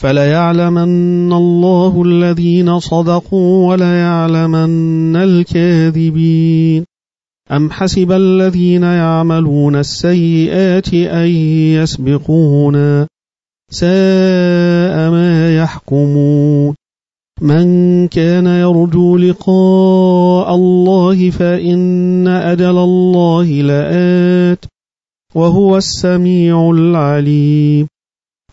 فليعلمن الله الذين صدقوا وليعلمن الكاذبين أم حسب الذين يعملون السيئات أن يسبقونا ساء ما يحكمون من كان يرجو لقاء الله فإن أجل الله لآت وهو السميع العليم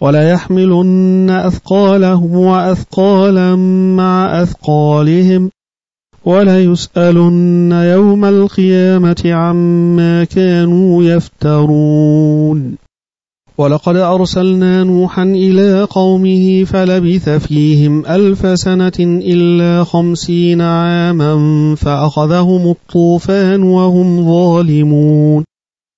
وليحملن أثقالهم وأثقالا مع أثقالهم وليسألن يوم القيامة عما كانوا يفترون. ولقد أرسلنا نوحا إلى قومه فلبث فيهم ألف سنة إلا خمسين عاما فأخذهم الطوفان وهم ظالمون.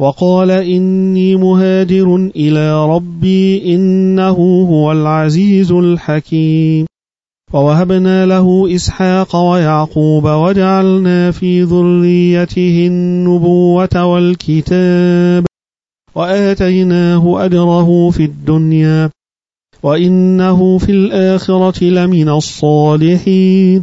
وقال إني مهاجر إلى ربي إنه هو العزيز الحكيم. ووهبنا له إسحاق ويعقوب وجعلنا في ذريته النبوة والكتاب. وآتيناه أجره في الدنيا. وإنه في الآخرة لمن الصالحين.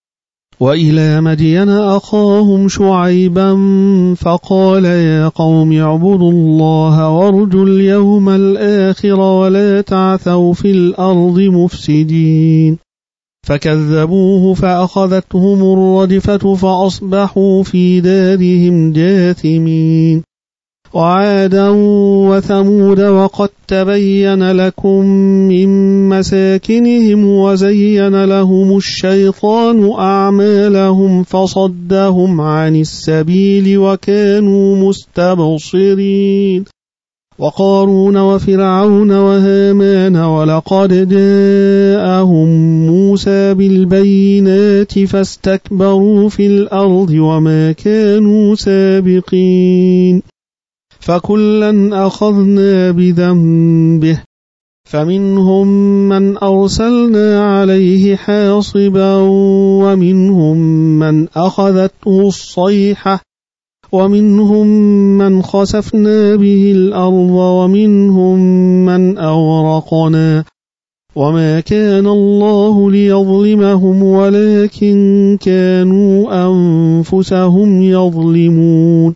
وإلى مدين أخاهم شعيبا فقال يا قوم اعبدوا الله وارجوا اليوم الآخر ولا تعثوا في الأرض مفسدين. فكذبوه فأخذتهم الرجفة فأصبحوا في دارهم جاثمين. وعادا وثمود وقد تبين لكم من مساكنهم وزين لهم الشيطان أعمالهم فصدهم عن السبيل وكانوا مستبصرين وقارون وفرعون وهامان ولقد جاءهم موسى بالبينات فاستكبروا في الأرض وما كانوا سابقين فكلا أخذنا بذنبه. فمنهم من أرسلنا عليه حاصبا ومنهم من أخذته الصيحة. ومنهم من خسفنا به الأرض ومنهم من أورقنا وما كان الله ليظلمهم ولكن كانوا أنفسهم يظلمون.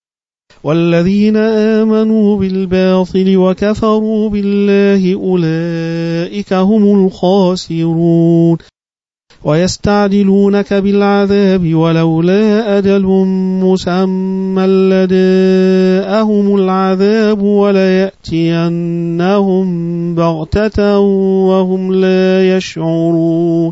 والذين آمنوا بالباطل وكفروا بالله أولئك هم الخاسرون ويستعجلونك بالعذاب ولولا أجل مسمى لداءهم العذاب وليأتينهم بغتة وهم لا يشعرون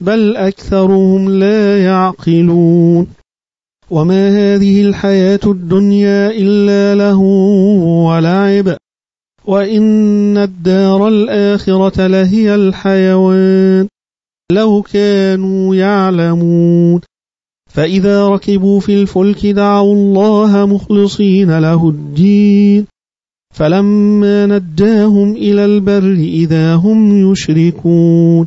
بل أكثرهم لا يعقلون. وما هذه الحياة الدنيا إلا له ولعب. وإن الدار الآخرة لهي الحيوان. لو كانوا يعلمون. فإذا ركبوا في الفلك دعوا الله مخلصين له الدين. فلما نجاهم إلى البر إذا هم يشركون.